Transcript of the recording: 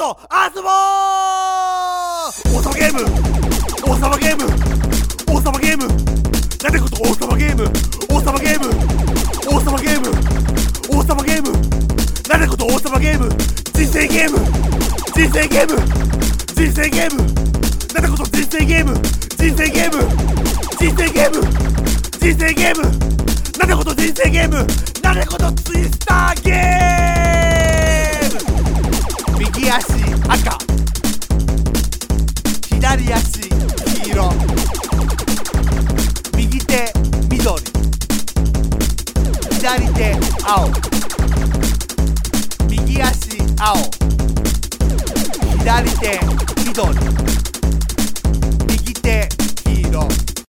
と遊ぼう。王様ゲーム。王様ゲーム。王様ゲーム。なんてこと王様ゲーム。王様ゲーム。王様ゲーム。王様ゲーム。なんてこと王様ゲーム。人生ゲーム。人生ゲーム。人生ゲーム。なんてこと人生ゲーム。人生ゲーム。人生ゲーム。人生ゲーム。なんてこと人生ゲーム。なんてことツイスターゲーム。右足赤。左足黄色。右手緑。左手青。右足青。左手緑。